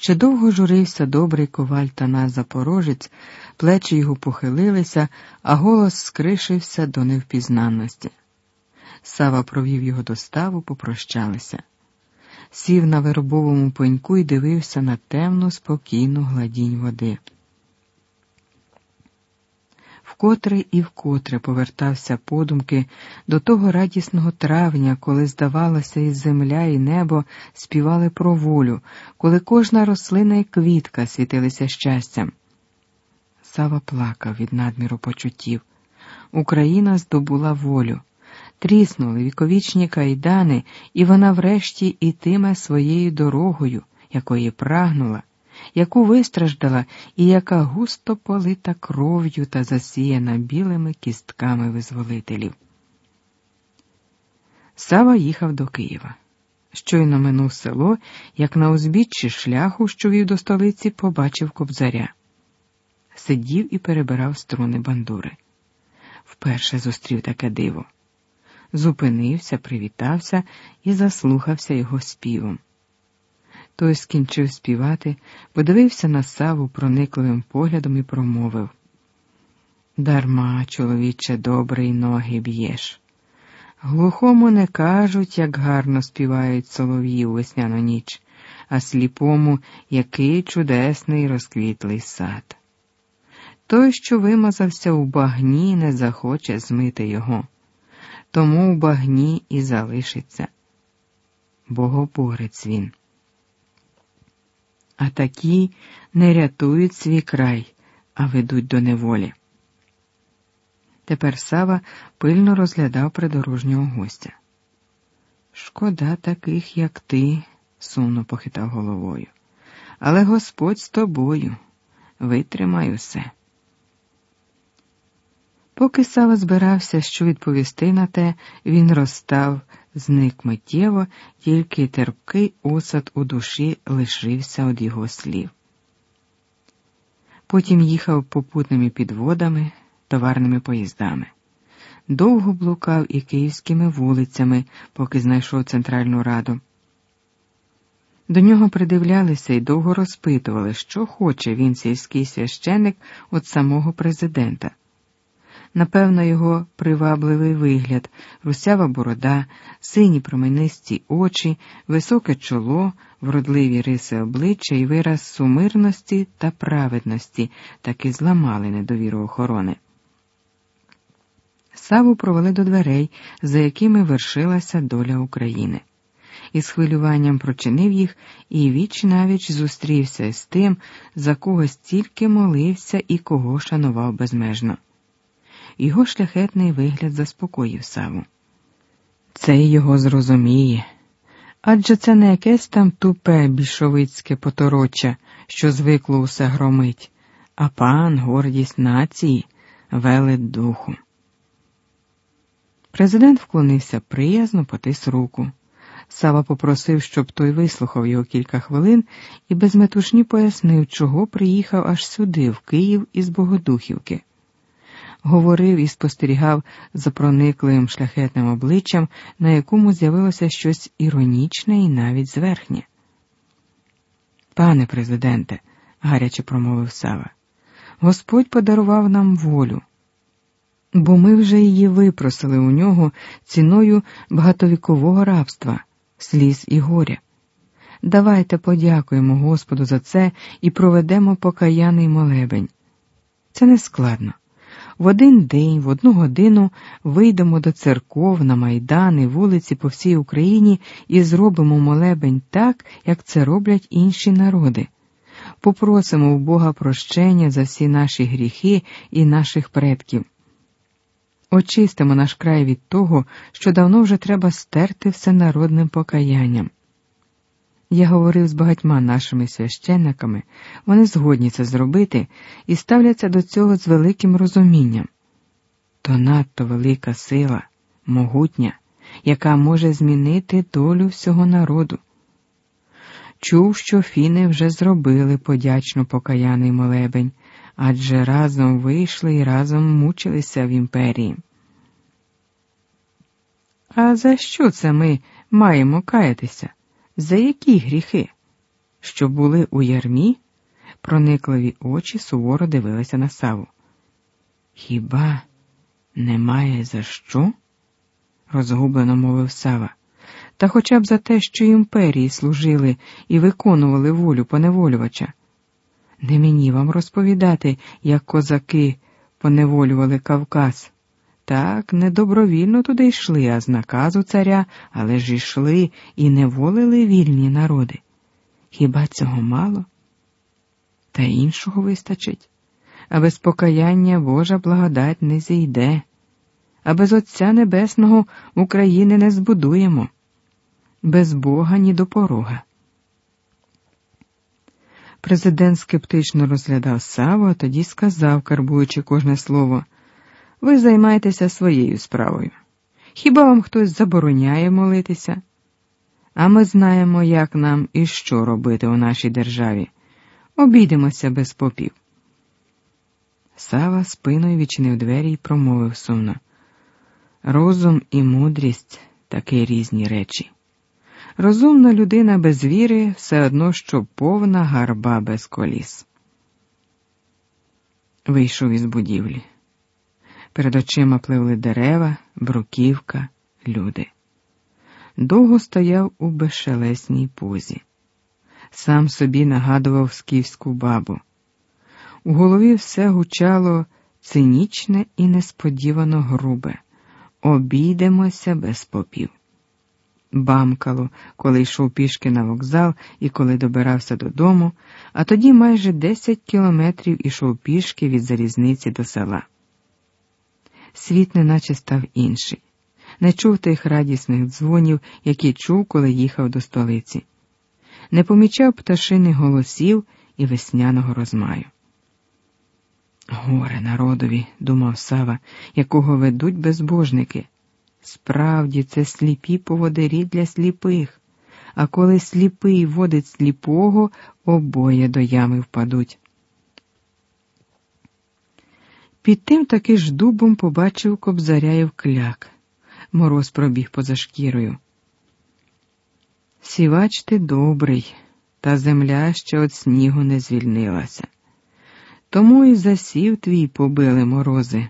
Ще довго журився добрий коваль Танас Запорожець, плечі його похилилися, а голос скришився до невпізнанності. Сава провів його до ставу, попрощалися. Сів на вербовому пеньку і дивився на темну, спокійну гладінь води. Вкотре і вкотре повертався подумки до того радісного травня, коли, здавалося, і земля, і небо співали про волю, коли кожна рослина і квітка світилися щастям. Сава плакав від надміру почуттів. Україна здобула волю, тріснули віковічні кайдани, і вона врешті ітиме своєю дорогою, якої прагнула яку вистраждала і яка густо полита кров'ю та засіяна білими кістками визволителів. Сава їхав до Києва. Щойно минув село, як на узбіччі шляху, що вів до столиці, побачив кобзаря. Сидів і перебирав струни бандури. Вперше зустрів таке диво. Зупинився, привітався і заслухався його співом. Той скінчив співати, подивився на саву проникливим поглядом і промовив Дарма, чоловіче, добрий ноги б'єш. Глухому не кажуть, як гарно співають солов'ї у весняну ніч, а сліпому який чудесний розквітлий сад. Той, що вимазався у багні, не захоче змити його, тому у багні і залишиться. Богоборець він а такі не рятують свій край, а ведуть до неволі. Тепер Сава пильно розглядав придорожнього гостя. Шкода таких, як ти, сумно похитав головою. Але Господь з тобою витримай усе. Поки Сава збирався, що відповісти на те, він розстав зник миттєво, тільки терпкий осад у душі лишився від його слів. Потім їхав попутними підводами, товарними поїздами. Довго блукав і київськими вулицями, поки знайшов Центральну Раду. До нього придивлялися і довго розпитували, що хоче він сільський священик від самого президента. Напевно, його привабливий вигляд, русява борода, сині променисті очі, високе чоло, вродливі риси обличчя і вираз сумирності та праведності таки зламали недовіру охорони. Саву провели до дверей, за якими вершилася доля України. Із хвилюванням прочинив їх і віч навіч зустрівся з тим, за кого стільки молився і кого шанував безмежно. Його шляхетний вигляд заспокоїв Саву. Цей його зрозуміє. Адже це не якесь там тупе більшовицьке потороча, що звикло усе громить, а пан, гордість нації, велет духу. Президент вклонився приязно, потис руку. Сава попросив, щоб той вислухав його кілька хвилин і без метушні пояснив, чого приїхав аж сюди, в Київ із Богодухівки говорив і спостерігав за проникливим шляхетним обличчям, на якому з'явилося щось іронічне і навіть зверхнє. Пане президенте, гаряче промовив Сава, Господь подарував нам волю, бо ми вже її випросили у нього ціною багатовікового рабства, сліз і горя. Давайте подякуємо Господу за це і проведемо покаяний молебень. Це не складно. В один день, в одну годину вийдемо до церков, на майдани, вулиці по всій Україні і зробимо молебень так, як це роблять інші народи. Попросимо у Бога прощення за всі наші гріхи і наших предків. Очистимо наш край від того, що давно вже треба стерти всенародним покаянням. Я говорив з багатьма нашими священниками, вони згодні це зробити і ставляться до цього з великим розумінням. То надто велика сила, могутня, яка може змінити долю всього народу. Чув, що фіни вже зробили подячно покаяний молебень, адже разом вийшли і разом мучилися в імперії. А за що це ми маємо каятися? За які гріхи? що були у ярмі, проникливі очі суворо дивилися на саву. Хіба немає за що? розгублено мовив Сава. Та хоча б за те, що імперії служили і виконували волю поневолювача. Не мені вам розповідати, як козаки поневолювали Кавказ. Так, не добровільно туди йшли, а з наказу царя, але ж йшли і не волили вільні народи. Хіба цього мало? Та іншого вистачить, а без покаяння Божа благодать не зійде, а без Отця Небесного України не збудуємо, без Бога ні до порога. Президент скептично розглядав Саву, а тоді сказав, карбуючи кожне слово, ви займаєтеся своєю справою. Хіба вам хтось забороняє молитися? А ми знаємо, як нам і що робити у нашій державі. Обійдемося без попів. Сава спиною відчинив двері і промовив сумно. Розум і мудрість такі різні речі. Розумна людина без віри все одно, що повна гарба без коліс. Вийшов із будівлі. Перед очима пливли дерева, бруківка, люди. Довго стояв у безшелесній позі. Сам собі нагадував скіфську бабу. У голові все гучало цинічне і несподівано грубе. Обійдемося без попів бамкало, коли йшов пішки на вокзал і коли добирався додому, а тоді майже 10 кілометрів ішов пішки від залізниці до села. Світ неначе став інший, не чув тих радісних дзвонів, які чув, коли їхав до столиці, не помічав пташиних голосів і весняного розмаю. Горе народові, думав Сава, якого ведуть безбожники. Справді, це сліпі поводирі для сліпих, а коли сліпий водить сліпого, обоє до ями впадуть. Під тим таки ж дубом побачив кобзаряїв кляк. Мороз пробіг поза шкірою. Сівач ти добрий, та земля ще від снігу не звільнилася. Тому і засів твій побили морози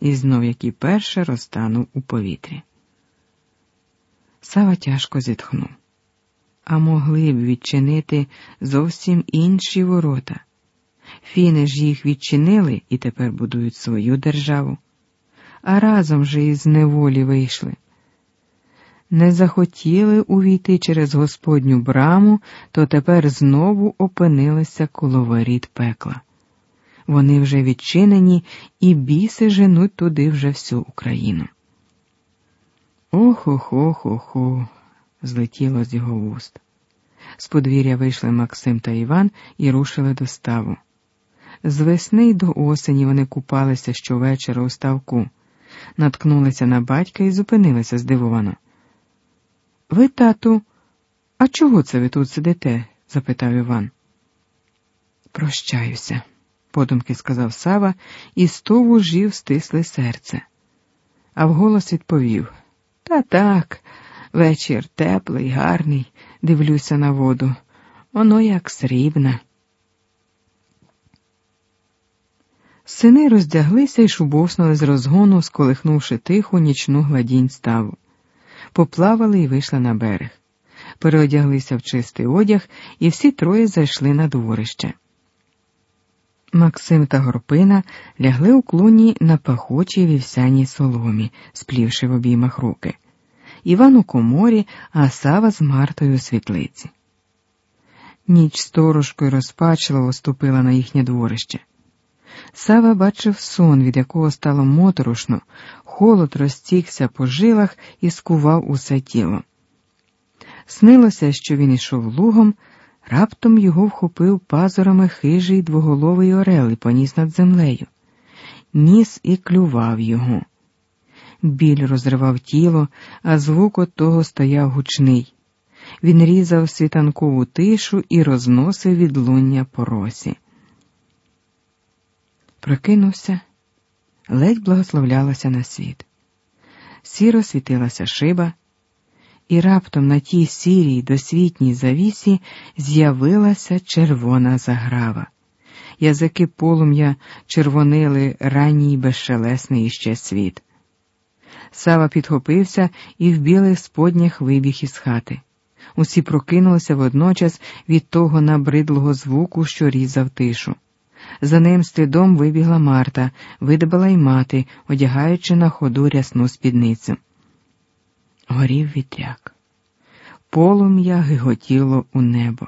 і знов, як і перше, розтанув у повітрі. Сава тяжко зітхнув, а могли б відчинити зовсім інші ворота. Фіни ж їх відчинили і тепер будують свою державу, а разом же із неволі вийшли. Не захотіли увійти через Господню браму, то тепер знову опинилися коло воріт пекла. Вони вже відчинені, і біси женуть туди вже всю Україну. Охо-хо-хо-хо, злетіло з його вуст. З подвір'я вийшли Максим та Іван і рушили до ставу. З весни й до осені вони купалися щовечора у ставку, наткнулися на батька і зупинилися здивовано. Ви, тату, а чого це ви тут сидите? запитав Іван. Прощаюся подумки сказав Сава, і сто вужів стисли серце. А вголос відповів Та так, вечір теплий, гарний, дивлюся на воду. Воно як срібне. Сини роздяглися і шубовснули з розгону, сколихнувши тиху нічну гладінь ставу. Поплавали і вийшли на берег. Переодяглися в чистий одяг, і всі троє зайшли на дворище. Максим та Горпина лягли у клуні на пахучій вівсяній соломі, сплівши в обіймах руки. Іван у коморі, а Сава з Мартою у світлиці. Ніч сторожкою розпачливо ступила на їхнє дворище. Сава бачив сон, від якого стало моторошно, холод розтікся по жилах і скував усе тіло. Снилося, що він ішов лугом. Раптом його вхопив пазурами хижий двоголовий орел і поніс над землею, ніс і клював його. Біль розривав тіло, а звук от того стояв гучний. Він різав світанкову тишу і розносив відлуння по росі. Прокинувся, ледь благословлялася на світ. Сіро світилася шиба, і раптом на тій сірій досвітній завісі з'явилася червона заграва. Язики полум'я червонили ранній безшелесний іще світ. Сава підхопився і в білих споднях вибіг із хати. Усі прокинулися водночас від того набридлого звуку, що різав тишу. За ним слідом вибігла Марта, видобила й мати, одягаючи на ходу рясну спідницю. Горів вітряк. Полум'я гиготіло у небо,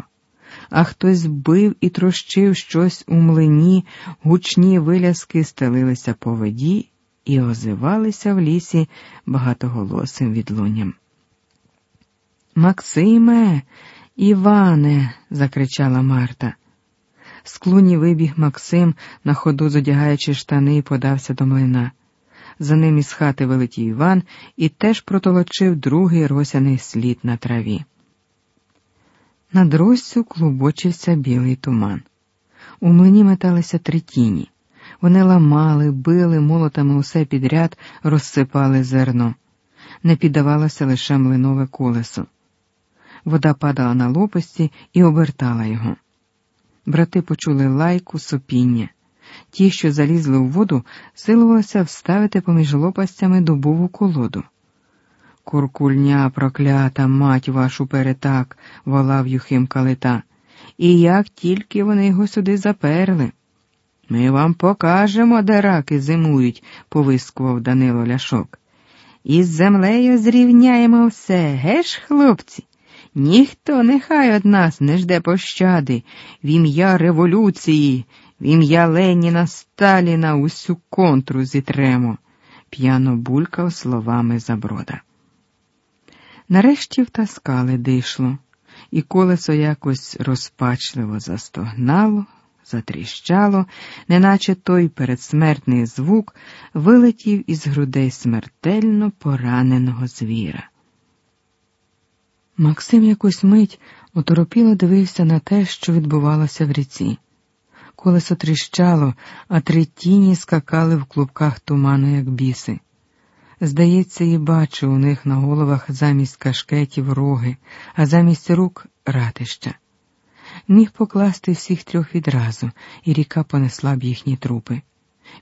а хтось бив і трощив щось у млині, гучні виляски стелилися по воді і озивалися в лісі багатоголосим відлунням. Максиме, Іване, закричала Марта. З клуні вибіг Максим, на ходу зодягаючи штани, подався до млина. За ним із хати вилетів Іван і теж протолочив другий росяний слід на траві. Над Россю клубочився білий туман. У млині металися три тіні. Вони ламали, били молотами усе підряд, розсипали зерно. Не піддавалося лише млинове колесо. Вода падала на лопасті і обертала його. Брати почули лайку, сопіння. Ті, що залізли у воду, силувалися вставити поміж лопастями дубову колоду. Куркульня проклята, мать вашу перетак, волав Юхим Калита. І як тільки вони його сюди заперли. Ми вам покажемо, де раки зимують, повискував Данило Ляшок. Із землею зрівняємо все, геш, хлопці? Ніхто нехай од нас не жде пощади в ім'я революції, в ім'я Леніна Сталіна усю контру зітремо, п'яно булькав словами заброда. Нарешті втаскали дишло, і колесо якось розпачливо застогнало, затріщало, неначе той передсмертний звук вилетів із грудей смертельно пораненого звіра. Максим якусь мить оторопіло дивився на те, що відбувалося в ріці. Колесо тріщало, а три тіні скакали в клубках туману, як біси. Здається, і бачу у них на головах замість кашкетів роги, а замість рук ратища. Міг покласти всіх трьох відразу, і ріка понесла б їхні трупи.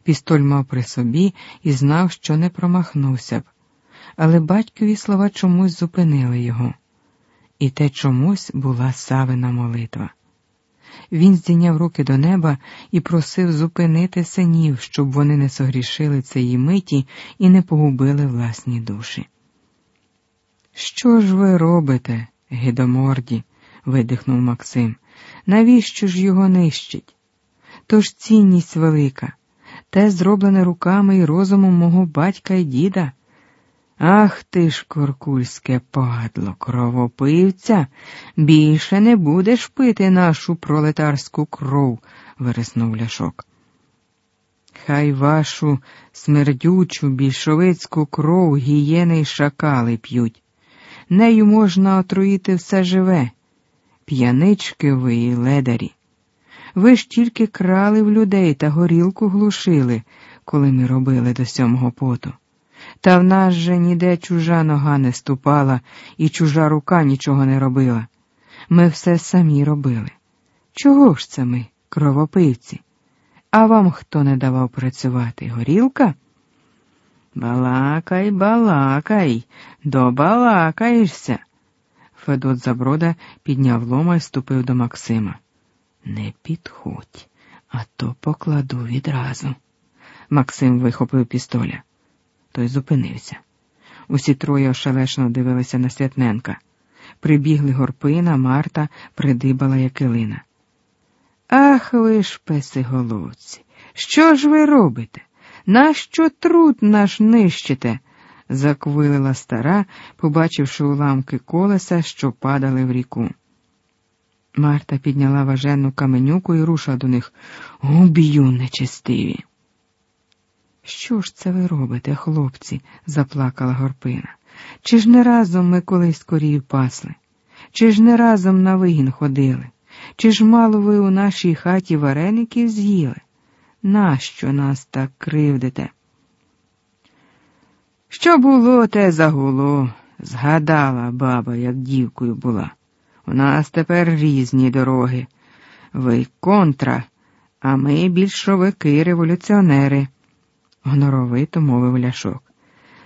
Пістоль мав при собі і знав, що не промахнувся б, але батькові слова чомусь зупинили його і те чомусь була савина молитва. Він здійняв руки до неба і просив зупинити синів, щоб вони не согрішили цієї миті і не погубили власні душі. Що ж ви робите, гидоморді? видихнув Максим. Навіщо ж його нищить? Тож цінність велика, те зроблене руками і розумом мого батька і діда. Ах ти ж, коркульське падло, кровопивця, більше не будеш пити нашу пролетарську кров, вириснув ляшок. Хай вашу смердючу більшовицьку кров гієни й шакали п'ють. Нею можна отруїти все живе, п'янички ви і ледарі. Ви ж тільки крали в людей та горілку глушили, коли ми робили до сьомого поту. Та в нас же ніде чужа нога не ступала і чужа рука нічого не робила. Ми все самі робили. Чого ж це ми, кровопивці? А вам хто не давав працювати? Горілка? Балакай, балакай, добалакаєшся. Федот Заброда підняв лома і ступив до Максима. Не підходь, а то покладу відразу. Максим вихопив пістоля. Той зупинився. Усі троє ошелешно дивилися на Святненка. Прибігли горпина, Марта, придибала Якилина. Ах ви ж, песиголовці, що ж ви робите? Нащо труд наш нищите? заквилила стара, побачивши уламки колеса, що падали в ріку. Марта підняла важенну каменюку і рушила до них. Уб'ю нечестиві. Що ж це ви робите, хлопці? заплакала горпина. Чи ж не разом ми колись корів пасли? Чи ж не разом на вигін ходили? Чи ж мало ви у нашій хаті вареників з'їли? Нащо нас так кривдите? Що було, те загуло, Згадала баба, як дівкою була. У нас тепер різні дороги. Ви контра, а ми більшовики, революціонери, гоноровито мовив ляшок.